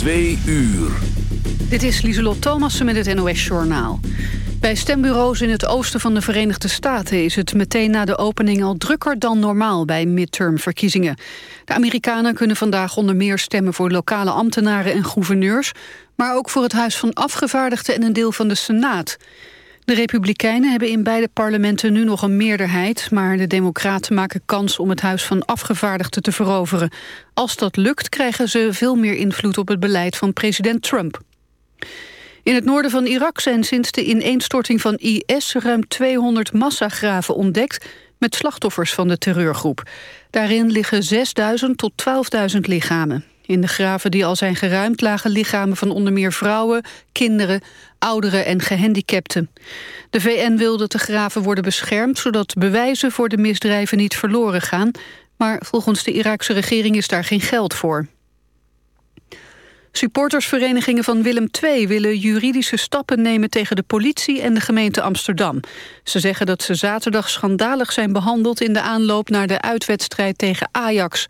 Twee uur. Dit is Lieselot Thomassen met het NOS-journaal. Bij stembureaus in het oosten van de Verenigde Staten... is het meteen na de opening al drukker dan normaal bij midtermverkiezingen. De Amerikanen kunnen vandaag onder meer stemmen... voor lokale ambtenaren en gouverneurs... maar ook voor het Huis van Afgevaardigden en een deel van de Senaat. De Republikeinen hebben in beide parlementen nu nog een meerderheid... maar de Democraten maken kans om het Huis van Afgevaardigden te veroveren. Als dat lukt krijgen ze veel meer invloed op het beleid van president Trump. In het noorden van Irak zijn sinds de ineenstorting van IS... ruim 200 massagraven ontdekt met slachtoffers van de terreurgroep. Daarin liggen 6.000 tot 12.000 lichamen. In de graven die al zijn geruimd lagen lichamen van onder meer vrouwen, kinderen, ouderen en gehandicapten. De VN wil dat de graven worden beschermd zodat bewijzen voor de misdrijven niet verloren gaan, maar volgens de Iraakse regering is daar geen geld voor. Supportersverenigingen van Willem II willen juridische stappen nemen tegen de politie en de gemeente Amsterdam. Ze zeggen dat ze zaterdag schandalig zijn behandeld in de aanloop naar de uitwedstrijd tegen Ajax.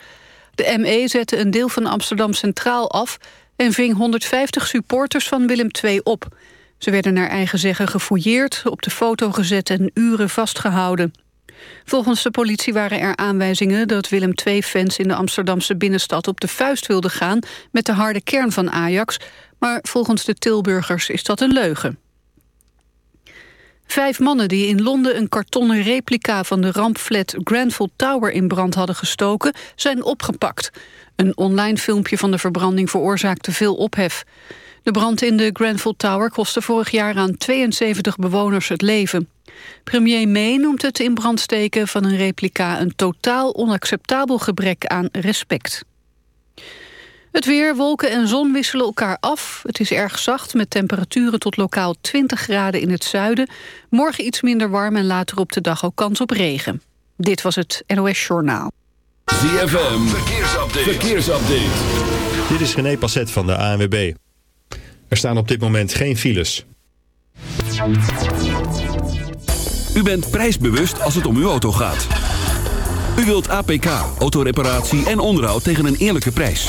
De ME zette een deel van Amsterdam Centraal af... en ving 150 supporters van Willem II op. Ze werden naar eigen zeggen gefouilleerd, op de foto gezet... en uren vastgehouden. Volgens de politie waren er aanwijzingen dat Willem II-fans... in de Amsterdamse binnenstad op de vuist wilden gaan... met de harde kern van Ajax, maar volgens de Tilburgers is dat een leugen. Vijf mannen die in Londen een kartonnen replica van de rampflat Grenfell Tower in brand hadden gestoken, zijn opgepakt. Een online filmpje van de verbranding veroorzaakte veel ophef. De brand in de Grenfell Tower kostte vorig jaar aan 72 bewoners het leven. Premier May noemt het in brand steken van een replica een totaal onacceptabel gebrek aan respect. Het weer, wolken en zon wisselen elkaar af. Het is erg zacht met temperaturen tot lokaal 20 graden in het zuiden. Morgen iets minder warm en later op de dag ook kans op regen. Dit was het NOS Journaal. ZFM, verkeersupdate. verkeersupdate. Dit is René Passet van de ANWB. Er staan op dit moment geen files. U bent prijsbewust als het om uw auto gaat. U wilt APK, autoreparatie en onderhoud tegen een eerlijke prijs.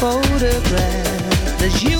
Photograph. There's you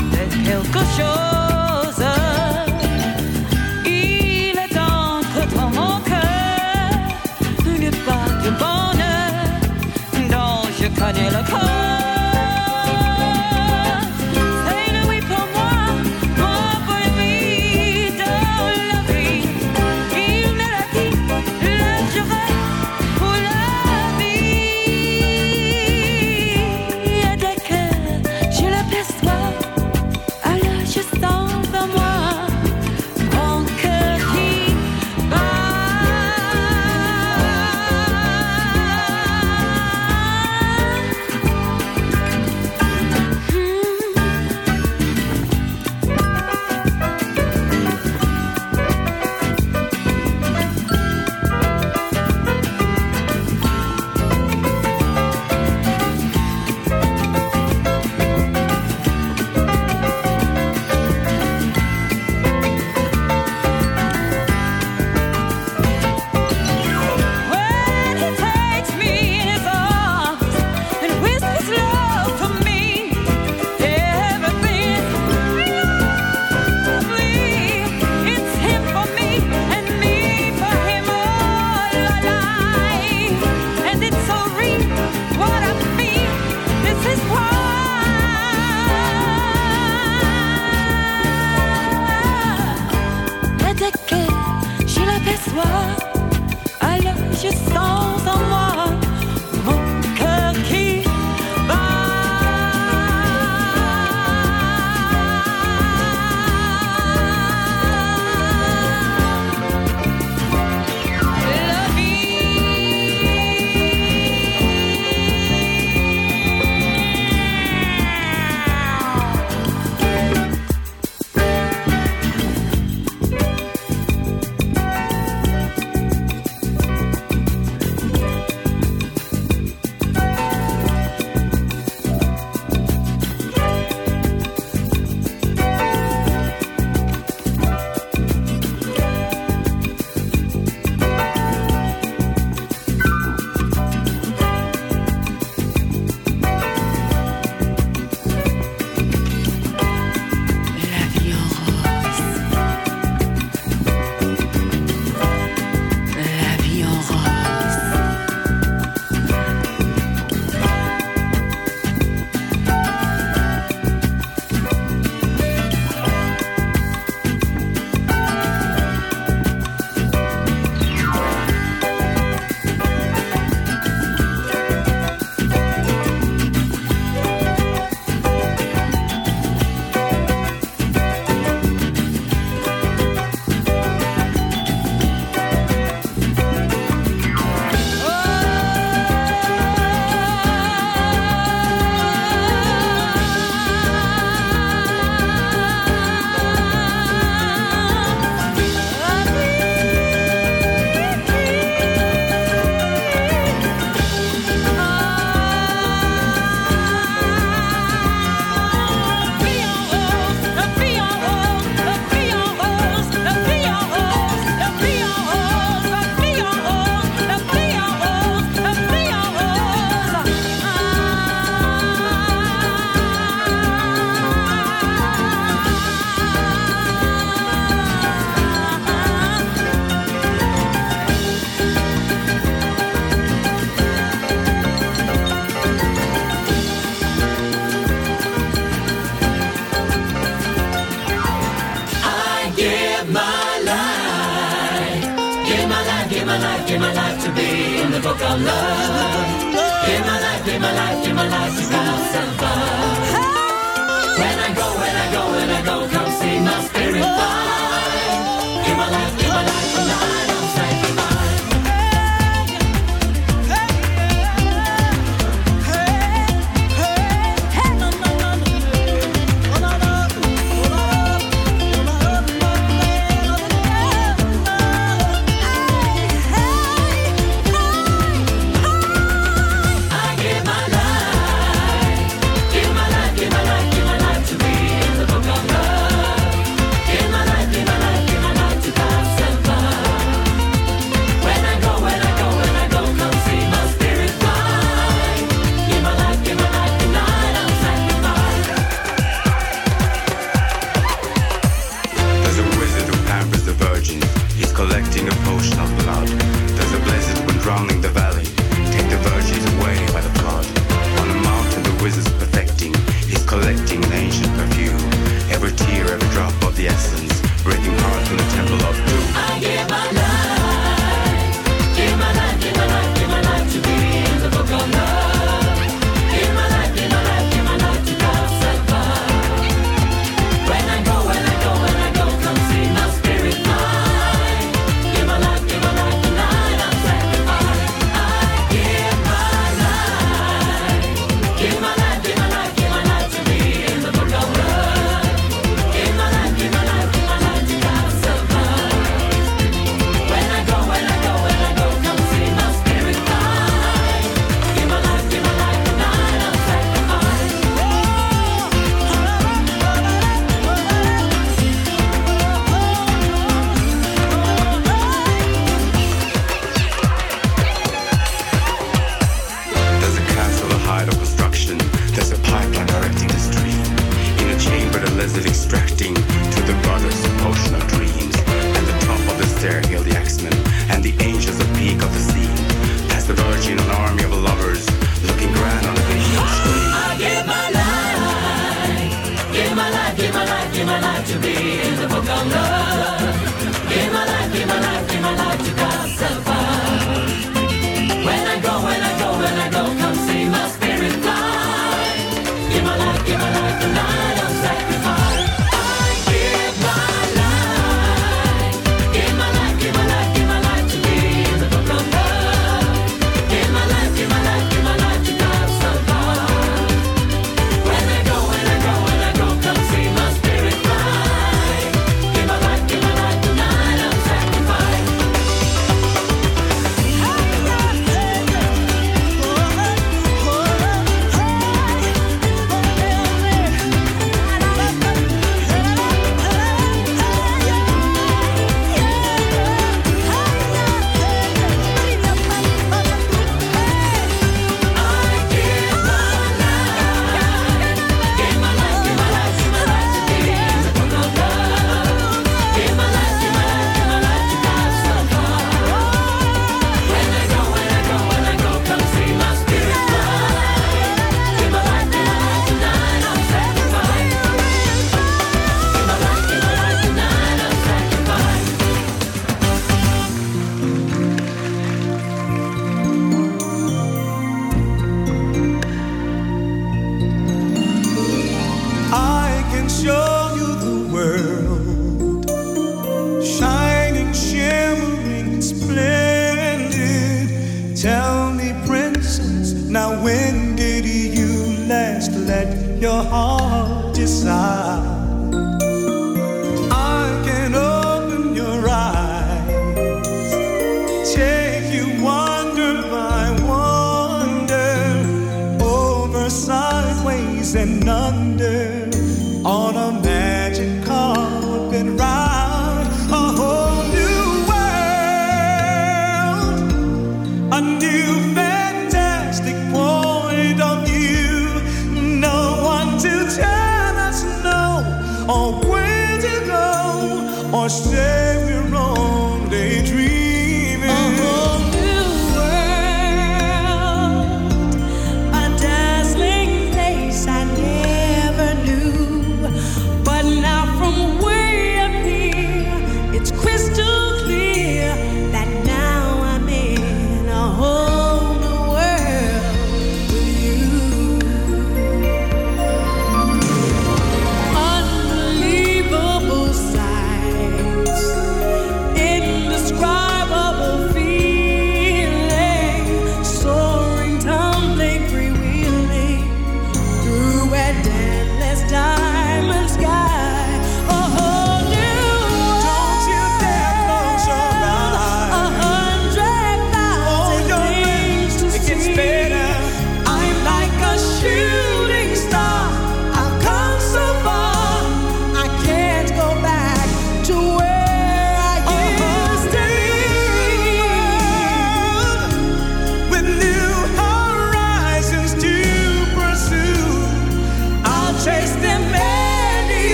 m'évoquait quelque chose. Il est entre dans mon cœur N'est pas de bonheur dont je connais le corps.